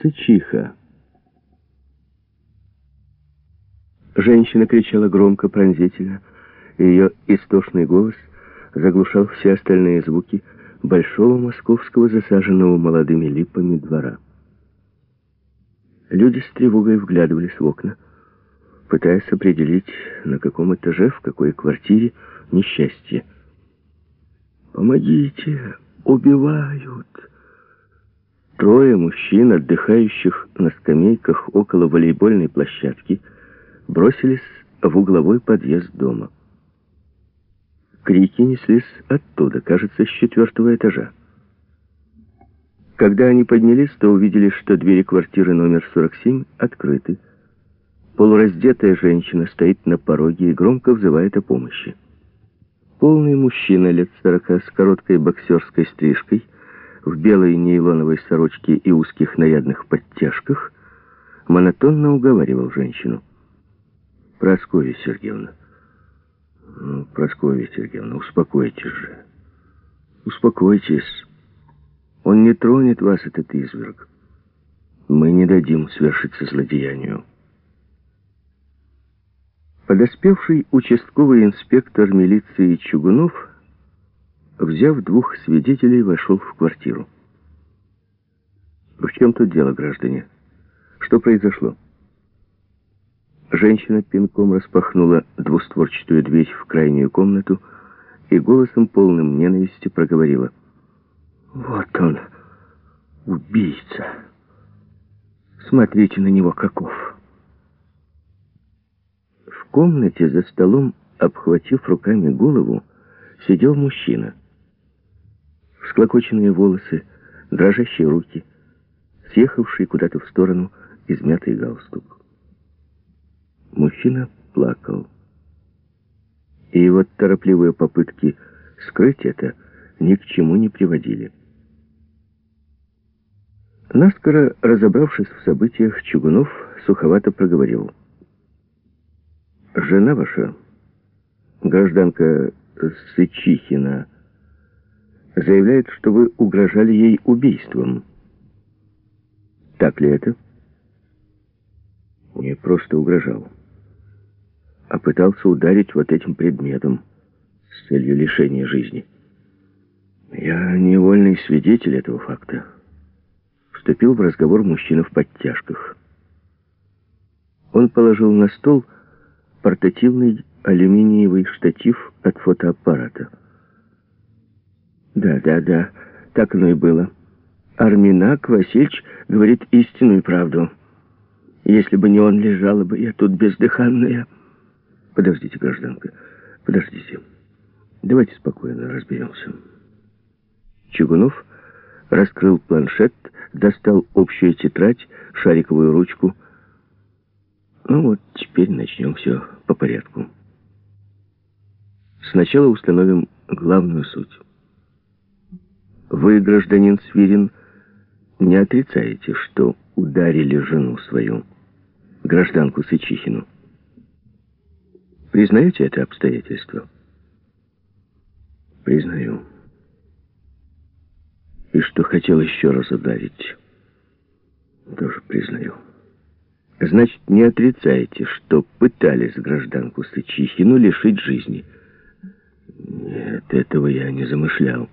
Сычиха. Женщина кричала громко, пронзительно, и ее истошный голос заглушал все остальные звуки большого московского, засаженного молодыми липами двора. Люди с тревогой вглядывались в окна, пытаясь определить, на каком этаже, в какой квартире несчастье. «Помогите! Убивают!» Трое мужчин, отдыхающих на скамейках около волейбольной площадки, бросились в угловой подъезд дома. Крики неслись оттуда, кажется, с четвертого этажа. Когда они поднялись, то увидели, что двери квартиры номер 47 открыты. Полураздетая женщина стоит на пороге и громко взывает о помощи. Полный мужчина лет сорока с короткой боксерской стрижкой – в белой нейлоновой сорочке и узких нарядных подтяжках, монотонно уговаривал женщину. «Прасковья Сергеевна, ну, Прасковья Сергеевна, успокойтесь же. Успокойтесь. Он не тронет вас, этот изверг. Мы не дадим свершиться злодеянию». Подоспевший участковый инспектор милиции Чугунов взяв двух свидетелей, вошел в квартиру. «В чем тут дело, граждане? Что произошло?» Женщина пинком распахнула двустворчатую дверь в крайнюю комнату и голосом полным ненависти проговорила. «Вот он, убийца! Смотрите на него, каков!» В комнате за столом, обхватив руками голову, сидел мужчина — всклокоченные волосы, дрожащие руки, съехавший куда-то в сторону измятый галстук. Мужчина плакал. И его торопливые попытки скрыть это ни к чему не приводили. Наскоро разобравшись в событиях, Чугунов суховато проговорил. «Жена ваша, гражданка Сычихина, заявляет, что вы угрожали ей убийством. Так ли это? Не просто угрожал, а пытался ударить вот этим предметом с целью лишения жизни. Я невольный свидетель этого факта. Вступил в разговор мужчина в подтяжках. Он положил на стол портативный алюминиевый штатив от фотоаппарата. Да, да, да, так оно и было. Арминак Васильевич говорит истинную правду. Если бы не он, лежала бы я тут бездыханная. Подождите, гражданка, подождите. Давайте спокойно разберемся. Чугунов раскрыл планшет, достал общую тетрадь, шариковую ручку. Ну вот, теперь начнем все по порядку. Сначала установим главную суть. Вы, гражданин Свирин, не отрицаете, что ударили жену свою, гражданку Сычихину. Признаете это обстоятельство? Признаю. И что хотел еще раз ударить, тоже признаю. Значит, не отрицаете, что пытались гражданку Сычихину лишить жизни? Нет, этого я не замышлял.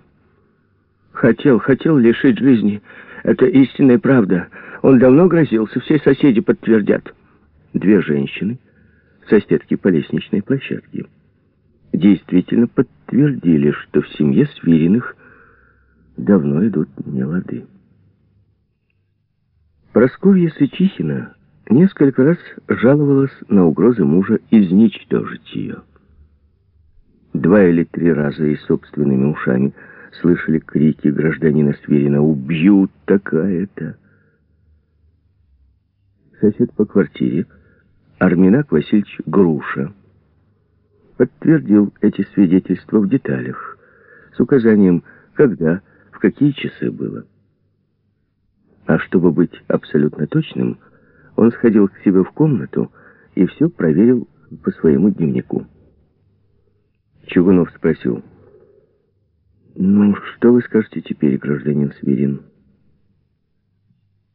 Хотел, хотел лишить жизни. Это истинная правда. Он давно грозился, все соседи подтвердят. Две женщины, соседки по лестничной площадке, действительно подтвердили, что в семье Свириных давно идут нелады. Просковья Сычихина несколько раз жаловалась на угрозы мужа изничтожить ее. Два или три раза и собственными ушами – слышали крики гражданина Сверина «Убьют такая-то!». Сосед по квартире, Арминак Васильевич Груша, подтвердил эти свидетельства в деталях, с указанием, когда, в какие часы было. А чтобы быть абсолютно точным, он сходил к себе в комнату и все проверил по своему дневнику. Чугунов спросил, «Ну, что вы скажете теперь, гражданин Свирин?»